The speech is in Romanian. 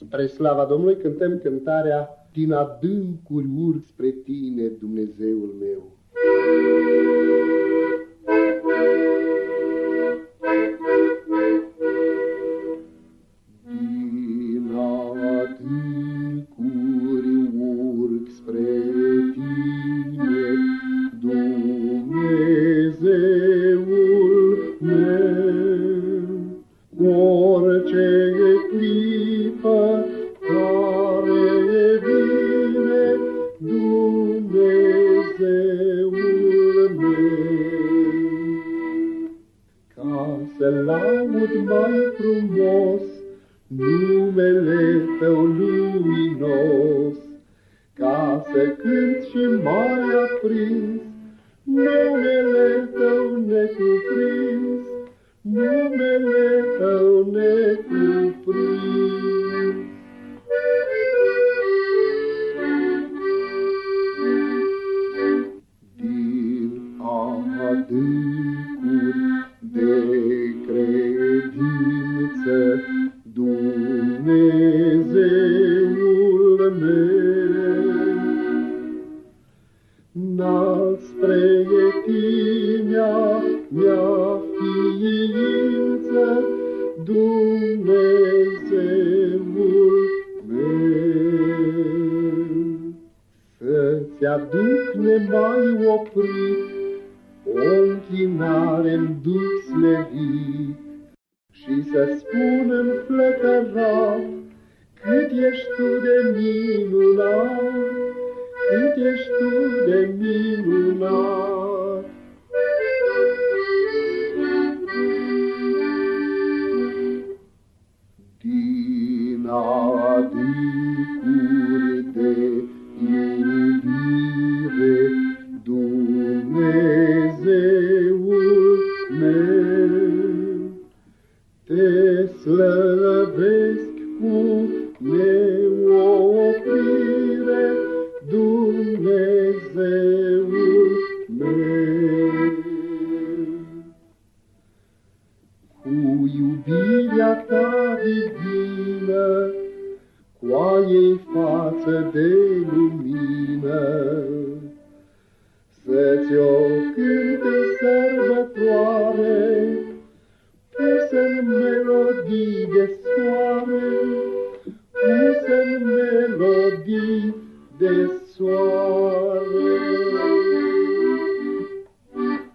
Spre slava Domnului cântăm cântarea Din adâncuri urc spre tine, Dumnezeul meu. Din adâncuri urc spre tine, Dumnezeul meu, orice laud mai frumos numele Tău luminos, ca să cânt și mai aprins numele Tău necuprins, numele spre tinea mea ființă, Dumnezeul meu. Să-ți aduc nemai oprit o închinare în duc smerit și să spun în flăcărat cât ești tu de minunat, Din adâncuri de iubire, Dumnezeul meu, te slăvesc cu neoprire, Cu iubirea ta divină, Cu a ei față de lumină, Să-ți o cânte sărbătoare, Puse-n melodii de soare, Puse-n melodii de soare.